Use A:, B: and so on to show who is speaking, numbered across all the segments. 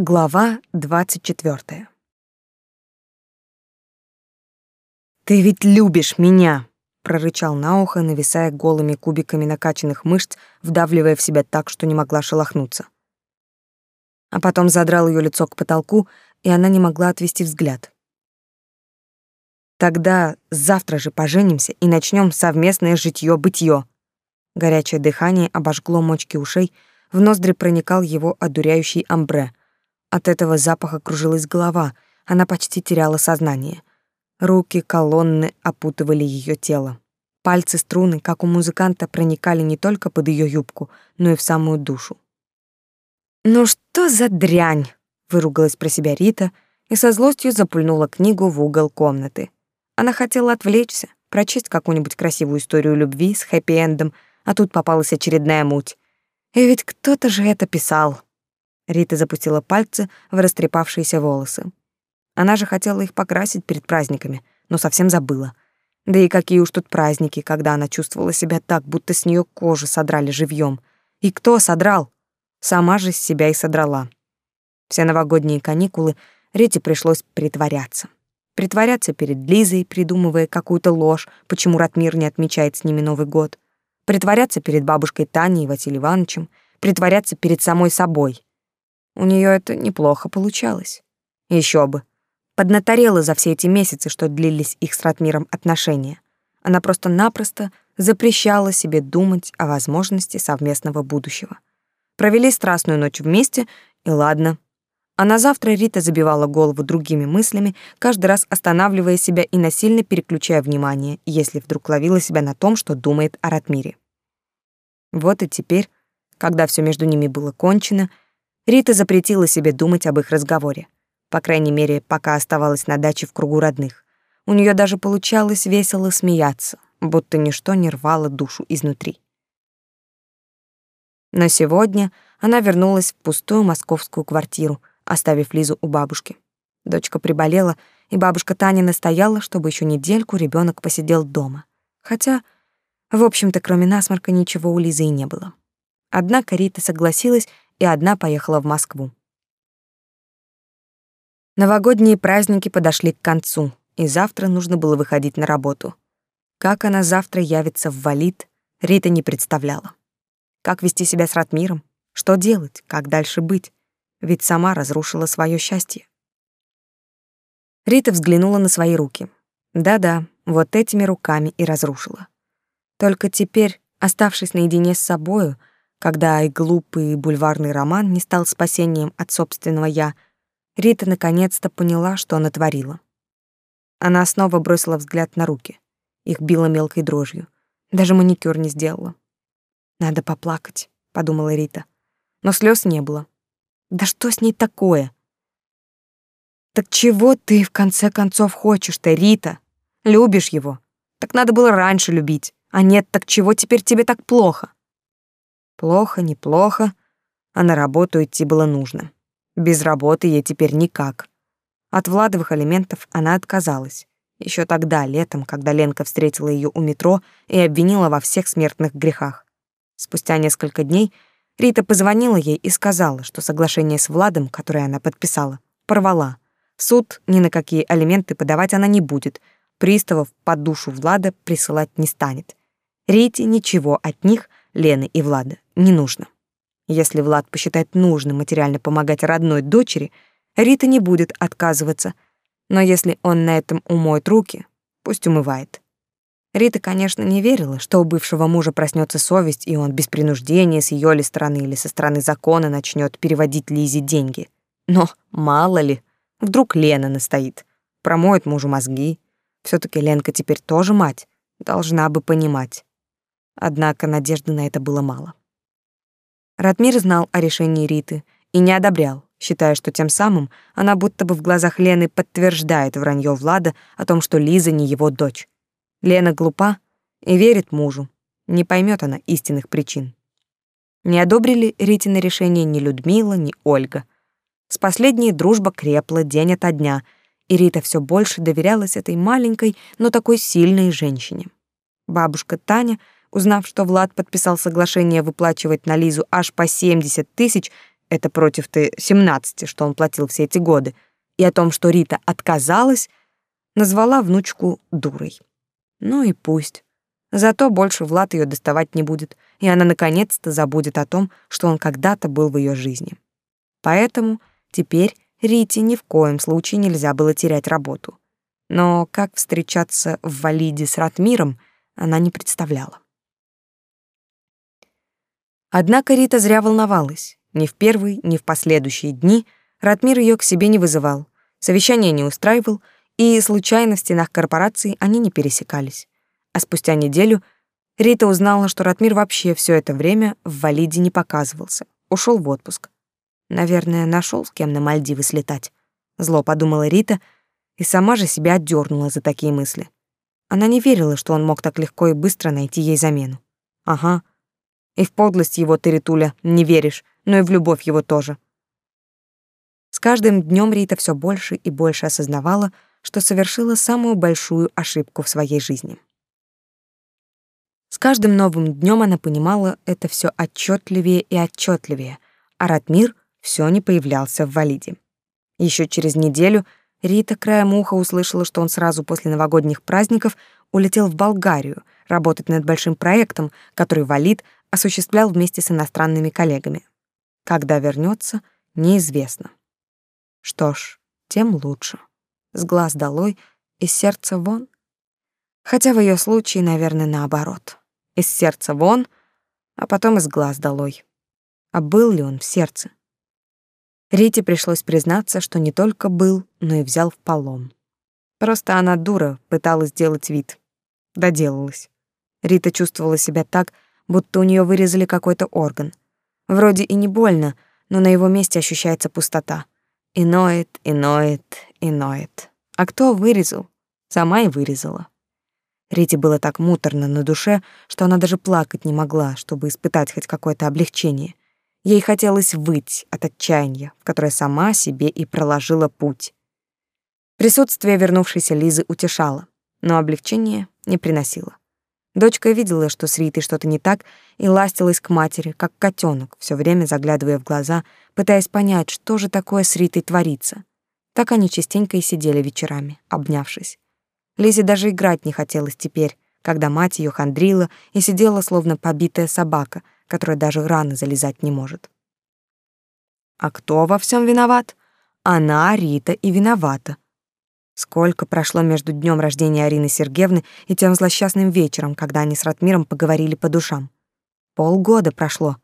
A: Глава двадцать четвертая. «Ты ведь любишь меня!» — прорычал на ухо, нависая голыми кубиками накачанных мышц, вдавливая в себя так, что не могла шелохнуться. А потом задрал ее лицо к потолку, и она не могла отвести взгляд. «Тогда завтра же поженимся и начнем совместное житьё-бытьё». Горячее дыхание обожгло мочки ушей, в ноздри проникал его одуряющий амбре — от этого запаха кружилась голова, она почти теряла сознание. Руки колонны опутывали ее тело. Пальцы струны, как у музыканта, проникали не только под ее юбку, но и в самую душу. «Ну что за дрянь!» — выругалась про себя Рита и со злостью запульнула книгу в угол комнаты. Она хотела отвлечься, прочесть какую-нибудь красивую историю любви с хэппи-эндом, а тут попалась очередная муть. И ведь кто-то же это писал. Рита запустила пальцы в растрепавшиеся волосы. Она же хотела их покрасить перед праздниками, но совсем забыла. Да и какие уж тут праздники, когда она чувствовала себя так, будто с нее кожу содрали живьем. И кто содрал? Сама же себя и содрала. Все новогодние каникулы Рите пришлось притворяться. Притворяться перед Лизой, придумывая какую-то ложь, почему Ратмир не отмечает с ними Новый год. Притворяться перед бабушкой Таней и Василием Ивановичем. Притворяться перед самой собой — у нее это неплохо получалось. Еще бы. Поднаторела за все эти месяцы, что длились их с Ратмиром отношения. Она просто-напросто запрещала себе думать о возможности совместного будущего. Провели страстную ночь вместе, и ладно. А на завтра Рита забивала голову другими мыслями, каждый раз останавливая себя и насильно переключая внимание, если вдруг ловила себя на том, что думает о Ратмире. Вот и теперь, когда все между ними было кончено, Рита запретила себе думать об их разговоре. По крайней мере, пока оставалась на даче в кругу родных. У нее даже получалось весело смеяться, будто ничто не рвало душу изнутри. Но сегодня она вернулась в пустую московскую квартиру, оставив Лизу у бабушки. Дочка приболела, и бабушка Таня настояла, чтобы еще недельку ребенок посидел дома. Хотя, в общем-то, кроме насморка ничего у Лизы и не было. Однако Рита согласилась и одна поехала в Москву. Новогодние праздники подошли к концу, и завтра нужно было выходить на работу. Как она завтра явится в Валит, Рита не представляла. Как вести себя с Ратмиром? Что делать? Как дальше быть? Ведь сама разрушила свое счастье. Рита взглянула на свои руки. Да-да, вот этими руками и разрушила. Только теперь, оставшись наедине с собою, когда и глупый бульварный роман не стал спасением от собственного «я», Рита наконец-то поняла, что она творила. Она снова бросила взгляд на руки. Их било мелкой дрожью. Даже маникюр не сделала. «Надо поплакать», — подумала Рита. Но слез не было. «Да что с ней такое?» «Так чего ты в конце концов хочешь-то, Рита? Любишь его? Так надо было раньше любить. А нет, так чего теперь тебе так плохо?» Плохо, неплохо, а на работу идти было нужно. Без работы ей теперь никак. От Владовых алиментов она отказалась. Еще тогда, летом, когда Ленка встретила ее у метро и обвинила во всех смертных грехах. Спустя несколько дней Рита позвонила ей и сказала, что соглашение с Владом, которое она подписала, порвала. В суд ни на какие алименты подавать она не будет, приставов под душу Влада присылать не станет. Рите ничего от них, Лены и Влада, не нужно. Если Влад посчитает нужным материально помогать родной дочери, Рита не будет отказываться. Но если он на этом умоет руки, пусть умывает. Рита, конечно, не верила, что у бывшего мужа проснется совесть, и он без принуждения с ее ли стороны или со стороны закона начнет переводить Лизе деньги. Но мало ли, вдруг Лена настоит, промоет мужу мозги. все таки Ленка теперь тоже мать, должна бы понимать. Однако надежды на это было мало. Ратмир знал о решении Риты и не одобрял, считая, что тем самым она будто бы в глазах Лены подтверждает вранье Влада о том, что Лиза не его дочь. Лена глупа и верит мужу. Не поймет она истинных причин. Не одобрили Ритины решение ни Людмила, ни Ольга. С последней дружба крепла день ото дня, и Рита все больше доверялась этой маленькой, но такой сильной женщине. Бабушка Таня — Узнав, что Влад подписал соглашение выплачивать на Лизу аж по 70 тысяч, это против-то 17, что он платил все эти годы, и о том, что Рита отказалась, назвала внучку дурой. Ну и пусть. Зато больше Влад ее доставать не будет, и она наконец-то забудет о том, что он когда-то был в ее жизни. Поэтому теперь Рите ни в коем случае нельзя было терять работу. Но как встречаться в Валиде с Ратмиром, она не представляла. Однако Рита зря волновалась. Ни в первый, ни в последующие дни Ратмир ее к себе не вызывал, совещания не устраивал, и случайно в стенах корпорации они не пересекались. А спустя неделю Рита узнала, что Ратмир вообще все это время в Валиде не показывался, ушел в отпуск. Наверное, нашел с кем на Мальдивы слетать. Зло подумала Рита и сама же себя отдернула за такие мысли. Она не верила, что он мог так легко и быстро найти ей замену. Ага. И в подлость его ты, Ритуля, не веришь, но и в любовь его тоже. С каждым днем Рита все больше и больше осознавала, что совершила самую большую ошибку в своей жизни. С каждым новым днем она понимала это все отчетливее и отчетливее, а Ратмир все не появлялся в Валиде. Еще через неделю Рита краем уха услышала, что он сразу после новогодних праздников улетел в Болгарию работать над большим проектом, который Валид осуществлял вместе с иностранными коллегами. Когда вернется, неизвестно. Что ж, тем лучше. С глаз долой, из сердца вон. Хотя в ее случае, наверное, наоборот. Из сердца вон, а потом из глаз долой. А был ли он в сердце? Рите пришлось признаться, что не только был, но и взял в полон. Просто она дура, пыталась сделать вид. Доделалась. Рита чувствовала себя так, будто у нее вырезали какой-то орган. Вроде и не больно, но на его месте ощущается пустота. И ноет, и ноет, и ноет. А кто вырезал? Сама и вырезала. Рите было так муторно на душе, что она даже плакать не могла, чтобы испытать хоть какое-то облегчение. Ей хотелось выть от отчаяния, в которое сама себе и проложила путь. Присутствие вернувшейся Лизы утешало, но облегчение не приносило. Дочка видела, что с Ритой что-то не так, и ластилась к матери, как котенок, все время заглядывая в глаза, пытаясь понять, что же такое с Ритой творится. Так они частенько и сидели вечерами, обнявшись. Лизе даже играть не хотелось теперь, когда мать ее хандрила и сидела словно побитая собака — которая даже раны залезать не может. А кто во всем виноват? Она, Рита, и виновата. Сколько прошло между днем рождения Арины Сергеевны и тем злосчастным вечером, когда они с Ратмиром поговорили по душам. Полгода прошло.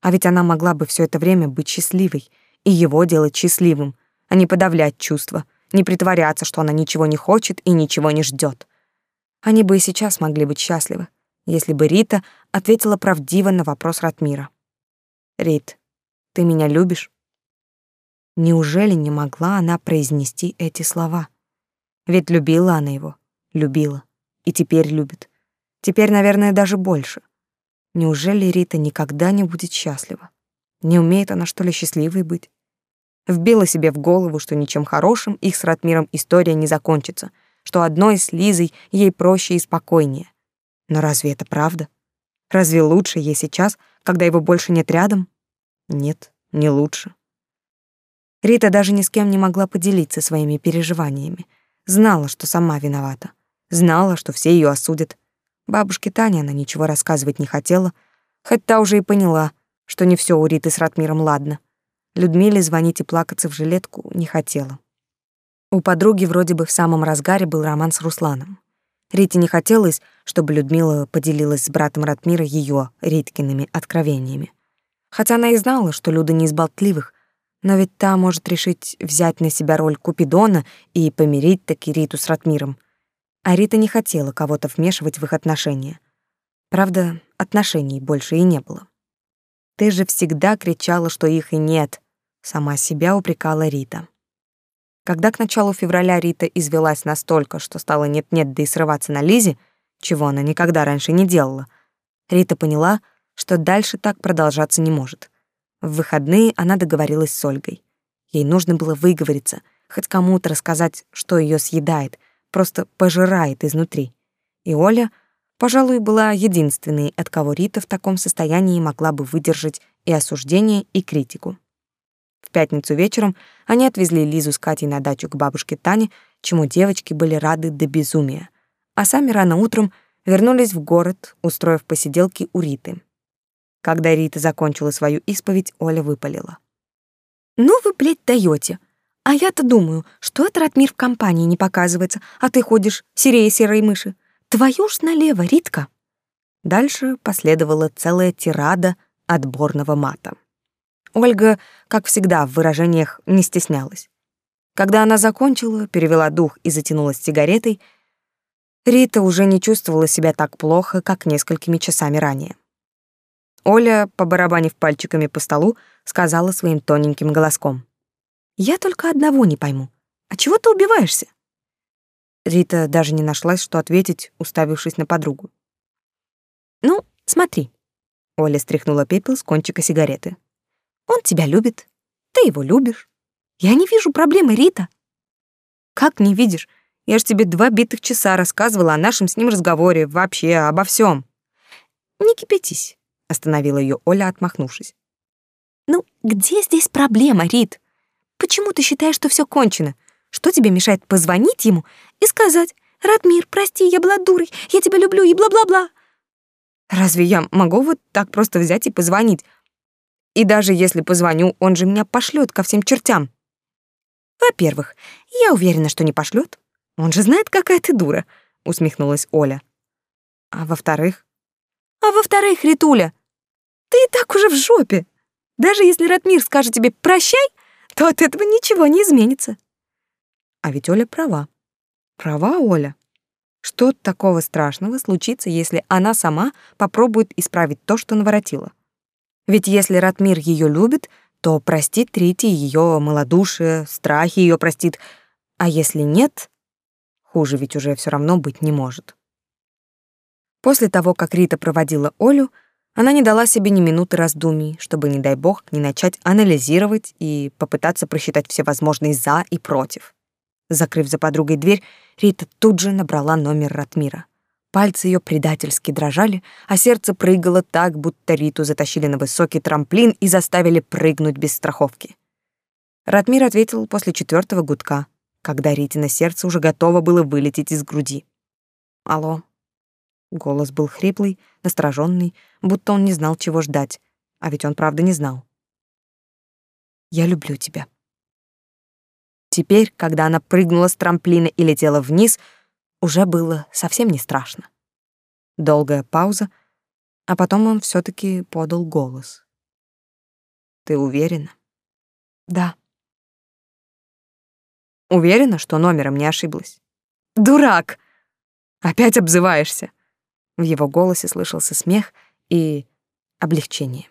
A: А ведь она могла бы все это время быть счастливой и его делать счастливым, а не подавлять чувства, не притворяться, что она ничего не хочет и ничего не ждет. Они бы и сейчас могли быть счастливы если бы Рита ответила правдиво на вопрос Ратмира. «Рит, ты меня любишь?» Неужели не могла она произнести эти слова? Ведь любила она его, любила, и теперь любит. Теперь, наверное, даже больше. Неужели Рита никогда не будет счастлива? Не умеет она, что ли, счастливой быть? Вбила себе в голову, что ничем хорошим их с Ратмиром история не закончится, что одной с Лизой ей проще и спокойнее. Но разве это правда? Разве лучше ей сейчас, когда его больше нет рядом? Нет, не лучше. Рита даже ни с кем не могла поделиться своими переживаниями. Знала, что сама виновата. Знала, что все ее осудят. Бабушке Тане она ничего рассказывать не хотела, хоть та уже и поняла, что не все у Риты с Ратмиром ладно. Людмиле звонить и плакаться в жилетку не хотела. У подруги вроде бы в самом разгаре был роман с Русланом. Рите не хотелось, чтобы Людмила поделилась с братом Ратмира ее Риткиными откровениями. Хотя она и знала, что Люда не из болтливых, но ведь та может решить взять на себя роль Купидона и помирить таки Риту с Ратмиром. А Рита не хотела кого-то вмешивать в их отношения. Правда, отношений больше и не было. «Ты же всегда кричала, что их и нет», — сама себя упрекала Рита. Когда к началу февраля Рита извелась настолько, что стала нет-нет да и срываться на Лизе, чего она никогда раньше не делала, Рита поняла, что дальше так продолжаться не может. В выходные она договорилась с Ольгой. Ей нужно было выговориться, хоть кому-то рассказать, что ее съедает, просто пожирает изнутри. И Оля, пожалуй, была единственной, от кого Рита в таком состоянии могла бы выдержать и осуждение, и критику. В пятницу вечером они отвезли Лизу с Катей на дачу к бабушке Тане, чему девочки были рады до безумия. А сами рано утром вернулись в город, устроив посиделки у Риты. Когда Рита закончила свою исповедь, Оля выпалила. «Ну вы, блядь, даёте. А я-то думаю, что этот Ратмир в компании не показывается, а ты ходишь серее серой мыши. Твою ж налево, Ритка!» Дальше последовала целая тирада отборного мата. Ольга, как всегда, в выражениях не стеснялась. Когда она закончила, перевела дух и затянулась сигаретой, Рита уже не чувствовала себя так плохо, как несколькими часами ранее. Оля, побарабанив пальчиками по столу, сказала своим тоненьким голоском. «Я только одного не пойму. А чего ты убиваешься?» Рита даже не нашлась, что ответить, уставившись на подругу. «Ну, смотри». Оля стряхнула пепел с кончика сигареты. «Он тебя любит. Ты его любишь. Я не вижу проблемы, Рита». «Как не видишь? Я ж тебе два битых часа рассказывала о нашем с ним разговоре, вообще обо всем. «Не кипятись остановила ее Оля, отмахнувшись. Ну, где здесь проблема, Рит? Почему ты считаешь, что все кончено? Что тебе мешает позвонить ему и сказать: "Радмир, прости, я была дурой. Я тебя люблю" и бла-бла-бла? Разве я могу вот так просто взять и позвонить? И даже если позвоню, он же меня пошлет ко всем чертям. Во-первых, я уверена, что не пошлет. Он же знает, какая ты дура, усмехнулась Оля. А во-вторых, а во-вторых, Ритуля, ты и так уже в жопе. Даже если Ратмир скажет тебе «прощай», то от этого ничего не изменится. А ведь Оля права. Права Оля. Что такого страшного случится, если она сама попробует исправить то, что наворотила? Ведь если Ратмир ее любит, то простит Рите ее малодушие, страхи ее простит. А если нет, хуже ведь уже все равно быть не может. После того, как Рита проводила Олю, она не дала себе ни минуты раздумий, чтобы, не дай бог, не начать анализировать и попытаться просчитать все возможные «за» и «против». Закрыв за подругой дверь, Рита тут же набрала номер Ратмира. Пальцы ее предательски дрожали, а сердце прыгало так, будто Риту затащили на высокий трамплин и заставили прыгнуть без страховки. Ратмир ответил после четвертого гудка, когда Ритина сердце уже готово было вылететь из груди. «Алло, Голос был хриплый, настороженный, будто он не знал, чего ждать. А ведь он правда не знал. «Я люблю тебя». Теперь, когда она прыгнула с трамплина и летела вниз, уже было совсем не страшно. Долгая пауза, а потом он все таки подал голос. «Ты уверена?» «Да». «Уверена, что номером не ошиблась?» «Дурак! Опять обзываешься!» В его голосе слышался смех и облегчение.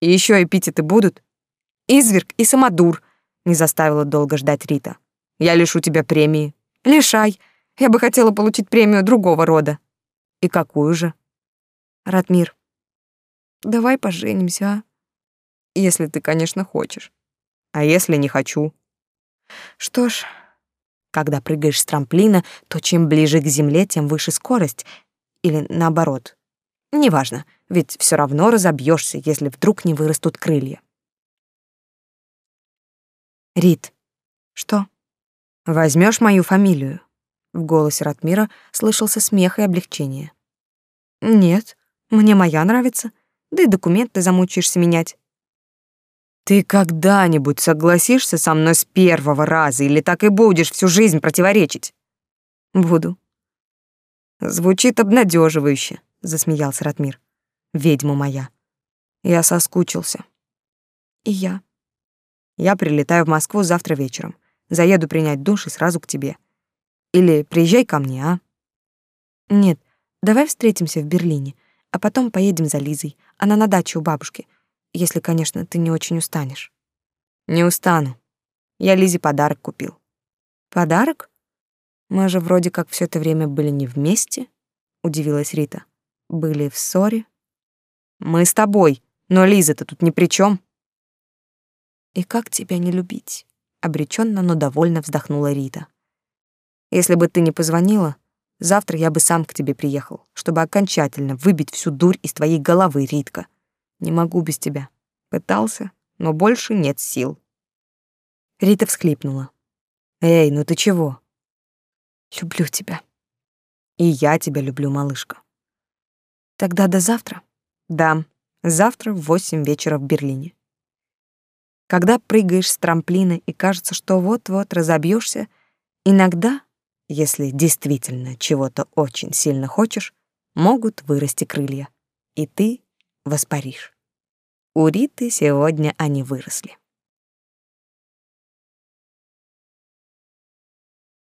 A: «И еще эпитеты будут?» «Изверг и самодур», — не заставила долго ждать Рита. «Я лишу тебя премии». «Лишай. Я бы хотела получить премию другого рода». «И какую же?» «Ратмир, давай поженимся, а? Если ты, конечно, хочешь. А если не хочу?» «Что ж, когда прыгаешь с трамплина, то чем ближе к земле, тем выше скорость, или наоборот. Неважно, ведь все равно разобьешься, если вдруг не вырастут крылья. Рит. Что? Возьмешь мою фамилию? В голосе Ратмира слышался смех и облегчение. Нет, мне моя нравится. Да и документы замучаешься менять. Ты когда-нибудь согласишься со мной с первого раза или так и будешь всю жизнь противоречить? Буду. Звучит обнадеживающе, засмеялся Ратмир. Ведьма моя. Я соскучился. И я. Я прилетаю в Москву завтра вечером. Заеду принять душ и сразу к тебе. Или приезжай ко мне, а? Нет, давай встретимся в Берлине, а потом поедем за Лизой. Она на даче у бабушки. Если, конечно, ты не очень устанешь. Не устану. Я Лизе подарок купил. Подарок? Мы же вроде как все это время были не вместе, удивилась Рита. Были в ссоре. Мы с тобой, но Лиза-то тут ни при чем. И как тебя не любить? обреченно, но довольно вздохнула Рита. Если бы ты не позвонила, завтра я бы сам к тебе приехал, чтобы окончательно выбить всю дурь из твоей головы, Ритка. Не могу без тебя. Пытался, но больше нет сил. Рита всхлипнула. Эй, ну ты чего? Люблю тебя. И я тебя люблю, малышка. Тогда до завтра. Да, завтра в восемь вечера в Берлине. Когда прыгаешь с трамплина и кажется, что вот-вот разобьешься, иногда, если действительно чего-то очень сильно хочешь, могут вырасти крылья, и ты воспаришь. У Риты сегодня они выросли.